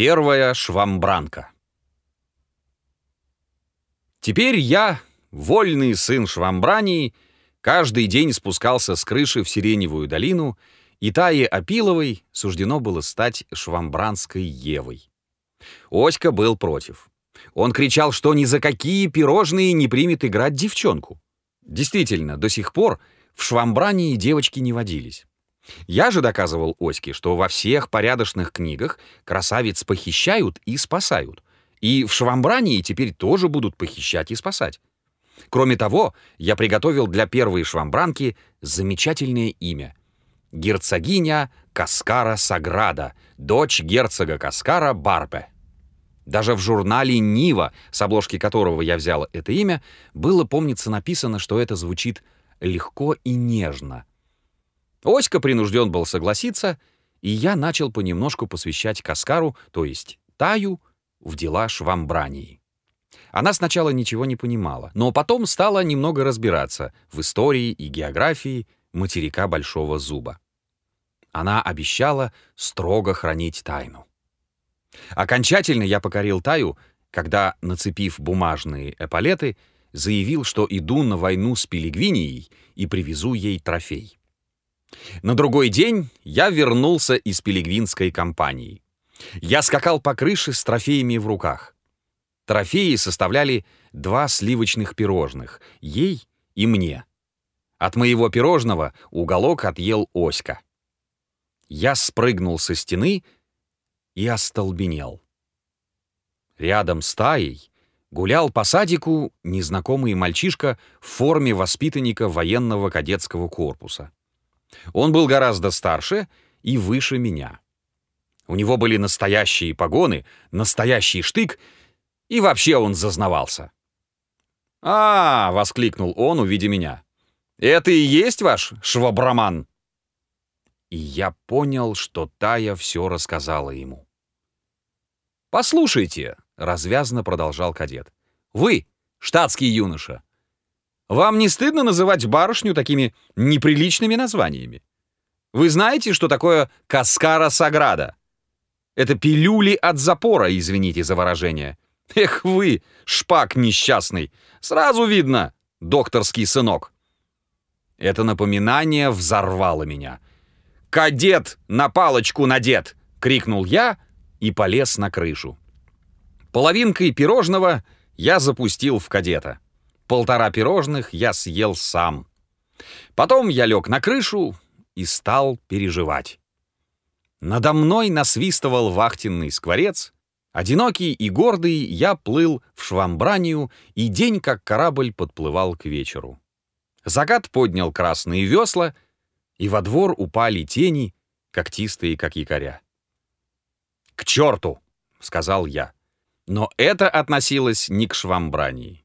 Первая швамбранка. Теперь я, вольный сын Швамбрании, каждый день спускался с крыши в Сиреневую долину, и Тае Апиловой суждено было стать швамбранской Евой. Оська был против. Он кричал, что ни за какие пирожные не примет играть девчонку. Действительно, до сих пор в Швамбрании девочки не водились. Я же доказывал Оське, что во всех порядочных книгах красавиц похищают и спасают. И в Швамбрании теперь тоже будут похищать и спасать. Кроме того, я приготовил для первой швамбранки замечательное имя. Герцогиня Каскара Саграда, дочь герцога Каскара Барпе. Даже в журнале «Нива», с обложки которого я взял это имя, было, помнится, написано, что это звучит легко и нежно — Оська принужден был согласиться, и я начал понемножку посвящать Каскару, то есть Таю, в дела швамбрании. Она сначала ничего не понимала, но потом стала немного разбираться в истории и географии материка Большого Зуба. Она обещала строго хранить тайну. Окончательно я покорил Таю, когда, нацепив бумажные эполеты, заявил, что иду на войну с Пелигвинией и привезу ей трофей. На другой день я вернулся из пилигвинской компании. Я скакал по крыше с трофеями в руках. Трофеи составляли два сливочных пирожных, ей и мне. От моего пирожного уголок отъел Оська. Я спрыгнул со стены и остолбенел. Рядом с таей гулял по садику незнакомый мальчишка в форме воспитанника военного кадетского корпуса. Он был гораздо старше и выше меня. У него были настоящие погоны, настоящий штык, и вообще он зазнавался. «А!» — воскликнул он, увидя меня. «Это и есть ваш швабраман?» И я понял, что Тая все рассказала ему. «Послушайте», — развязно продолжал кадет, — «вы, штатский юноша, вам не стыдно называть барышню такими неприличными названиями? Вы знаете, что такое каскара саграда? Это пилюли от запора, извините за выражение. Эх вы, шпак несчастный, сразу видно, докторский сынок. Это напоминание взорвало меня. «Кадет на палочку надет!» — крикнул я и полез на крышу. Половинкой пирожного я запустил в кадета. Полтора пирожных я съел сам. Потом я лег на крышу и стал переживать. Надо мной насвистывал вахтенный скворец. Одинокий и гордый я плыл в Швамбранию, и день, как корабль, подплывал к вечеру. Закат поднял красные весла, и во двор упали тени, когтистые, как якоря. «К черту!» — сказал я. Но это относилось не к Швамбрании.